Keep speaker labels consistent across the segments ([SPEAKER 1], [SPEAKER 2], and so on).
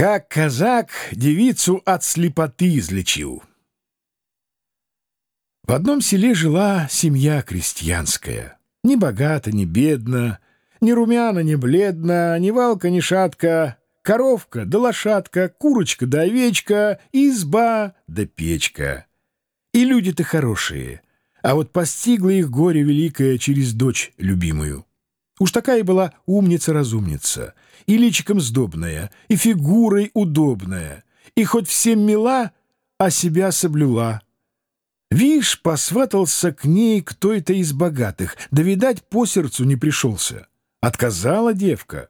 [SPEAKER 1] Как казак девицу от слепоты излечил. В одном селе жила семья крестьянская. Ни богата, ни бедна, ни румяна, ни бледна, ни валка, ни шатка, коровка да лошадка, курочка да овечка, изба да печка. И люди-то хорошие, а вот постигло их горе великое через дочь любимую. Уж такая была умница-разумница, и личиком сдобная, и фигурой удобная, и хоть всем мила, а себя соблюла. Вишь, посватался к ней кто-то из богатых, да, видать, по сердцу не пришелся. Отказала девка.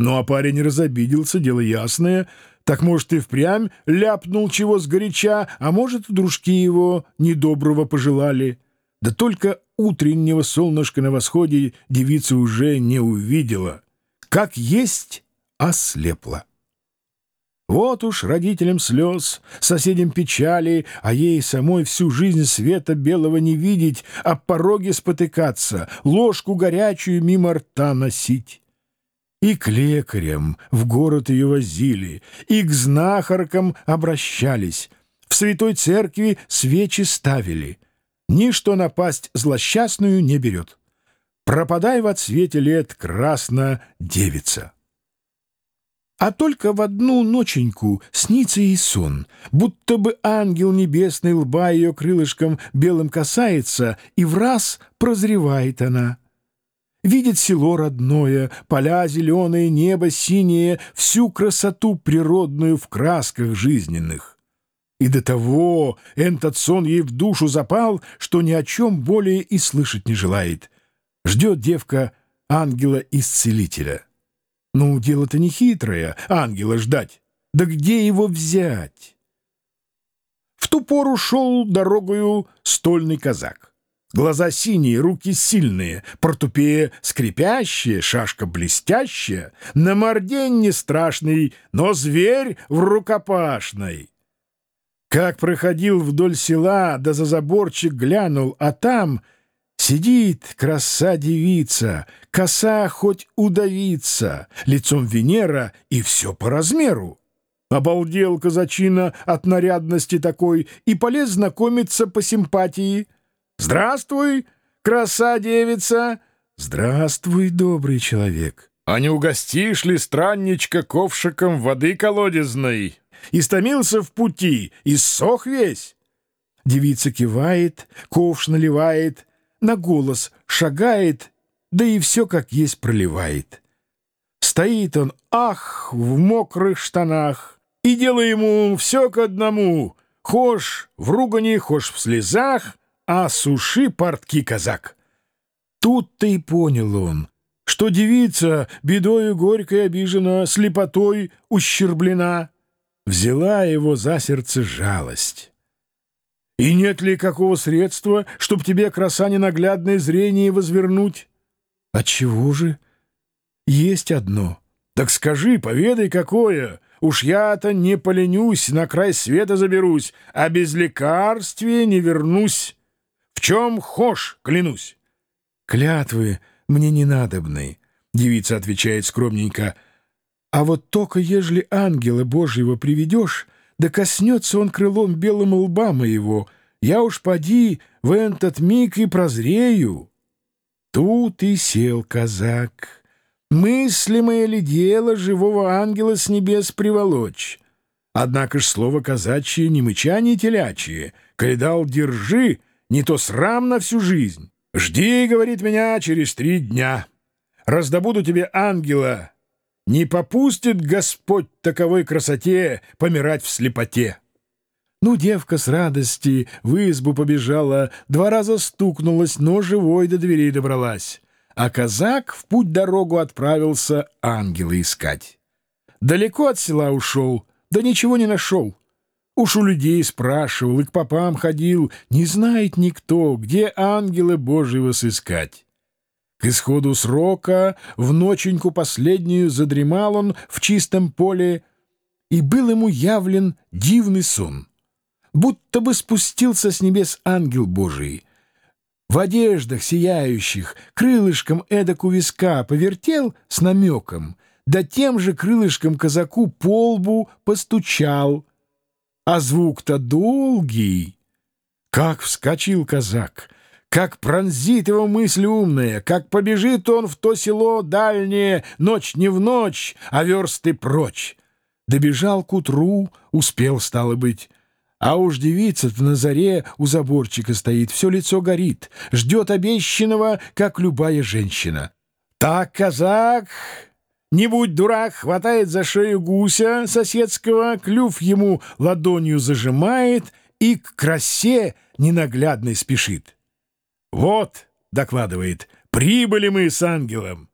[SPEAKER 1] Ну, а парень разобиделся, дело ясное, так, может, и впрямь ляпнул чего сгоряча, а может, дружки его недоброго пожелали. Да только утреннего солнышка на восходе девица уже не увидела. Как есть, ослепла. Вот уж родителям слез, соседям печали, а ей самой всю жизнь света белого не видеть, а пороге спотыкаться, ложку горячую мимо рта носить. И к лекарям в город ее возили, и к знахаркам обращались, в святой церкви свечи ставили — Ничто напасть злосчастную не берет. Пропадай во цвете лет красно девица. А только в одну ноченьку снится ей сон, будто бы ангел небесный лба ее крылышком белым касается, и в раз прозревает она. Видит село родное, поля зеленые, небо синее, всю красоту природную в красках жизненных. И до того этот сон ей в душу запал, что ни о чем более и слышать не желает. Ждет девка ангела-исцелителя. Ну, дело-то не хитрое, ангела ждать. Да где его взять? В ту пору шел дорогою стольный казак. Глаза синие, руки сильные, портупея скрипящие, шашка блестящая, на мордень не страшный, но зверь в рукопашной. Как проходил вдоль села, да за заборчик глянул, а там сидит краса-девица, коса хоть удавиться, лицом Венера и все по размеру. Обалдел казачина от нарядности такой и полез знакомиться по симпатии. «Здравствуй, краса-девица!» «Здравствуй, добрый человек!» «А не угостишь ли странничка ковшиком воды колодезной?» Истомился в пути, и сох весь. Девица кивает, ковш наливает, на голос шагает, да и все как есть проливает. Стоит он, ах, в мокрых штанах, и дело ему все к одному, хошь в ругани, хошь в слезах, а суши портки казак. Тут-то и понял он, что девица бедою горькой обижена, слепотой ущерблена, взяла его за сердце жалость. И нет ли какого средства, чтоб тебе краса ненаглядное зрение возвернуть? Отчего же? Есть одно. Так скажи, поведай, какое. Уж я-то не поленюсь, на край света заберусь, а без лекарствия не вернусь. В чем хошь, клянусь. Клятвы мне не надобны, — девица отвечает скромненько, — а вот только ежели ангела Божьего приведешь, да коснется он крылом белым лба моего, я уж поди в этот миг и прозрею. Тут и сел казак. Мыслимое ли дело живого ангела с небес приволочь? Однако ж слово казачье не мыча, телячье. Коли дал «держи», не то срам на всю жизнь. «Жди», — говорит меня, — «через три дня. Раздобуду тебе ангела, не попустит Господь таковой красоте помирать в слепоте. Ну, девка с радости в избу побежала, два раза стукнулась, но живой до дверей добралась. А казак в путь-дорогу отправился ангела искать. Далеко от села ушел, да ничего не нашел. Уж у людей спрашивал и к попам ходил, не знает никто, где ангела Божьего сыскать. К исходу срока в ноченьку последнюю задремал он в чистом поле, и был ему явлен дивный сон. Будто бы спустился с небес ангел Божий. В одеждах сияющих, крылышком эдак у виска повертел с намеком, да тем же крылышком казаку по лбу постучал. А звук-то долгий. Как вскочил казак! Как пронзит его мысль умная, как побежит он в то село дальнее, ночь не в ночь, а версты прочь. Добежал к утру, успел, стало быть. А уж девица-то на заре у заборчика стоит, все лицо горит, ждет обещанного, как любая женщина. Так казак, не будь дурак, хватает за шею гуся соседского, клюв ему ладонью зажимает и к красе ненаглядной спешит. «Вот», — докладывает, — «прибыли мы с ангелом.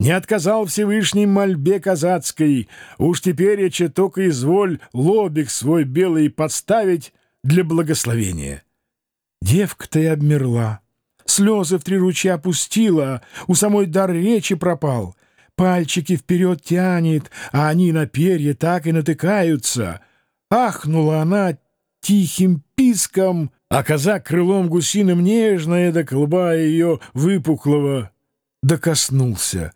[SPEAKER 1] Не отказал Всевышний мольбе казацкой, уж теперь я только изволь лобик свой белый подставить для благословения». Девка-то и обмерла, слезы в три ручья опустила, у самой дар речи пропал, пальчики вперед тянет, а они на перья так и натыкаются. Ахнула она тихим писком — а казак крылом гусиным нежно эдак лба ее выпуклого докоснулся.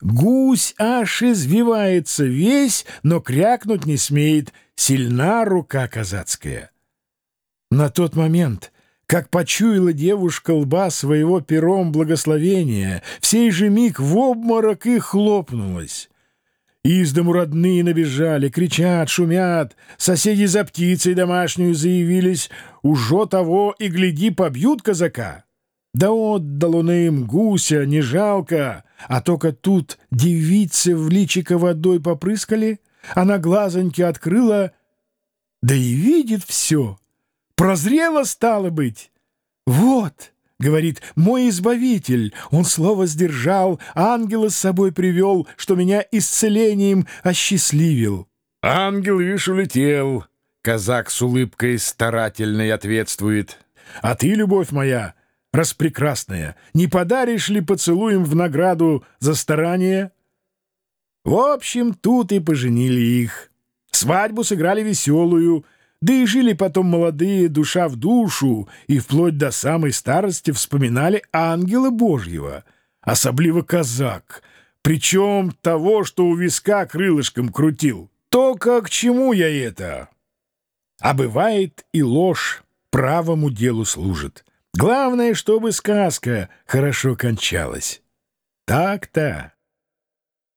[SPEAKER 1] Гусь аж извивается весь, но крякнуть не смеет, сильна рука казацкая. На тот момент, как почуяла девушка лба своего пером благословения, в сей же миг в обморок и хлопнулась. Из дому родные набежали, кричат, шумят. Соседи за птицей домашнюю заявились. Ужо того и гляди, побьют казака. Да отдал он им гуся, не жалко. А только тут девицы в личико водой попрыскали, она глазоньки открыла, да и видит все. Прозрела стало быть. Вот! — говорит, — мой избавитель. Он слово сдержал, ангела с собой привел, что меня исцелением осчастливил. Ангел, видишь, улетел. Казак с улыбкой старательной ответствует. А ты, любовь моя, распрекрасная, не подаришь ли поцелуем в награду за старание? В общем, тут и поженили их. Свадьбу сыграли веселую — да и жили потом молодые душа в душу и вплоть до самой старости вспоминали ангела Божьего, особливо казак, причем того, что у виска крылышком крутил. Только к чему я это? А бывает и ложь правому делу служит. Главное, чтобы сказка хорошо кончалась. Так-то.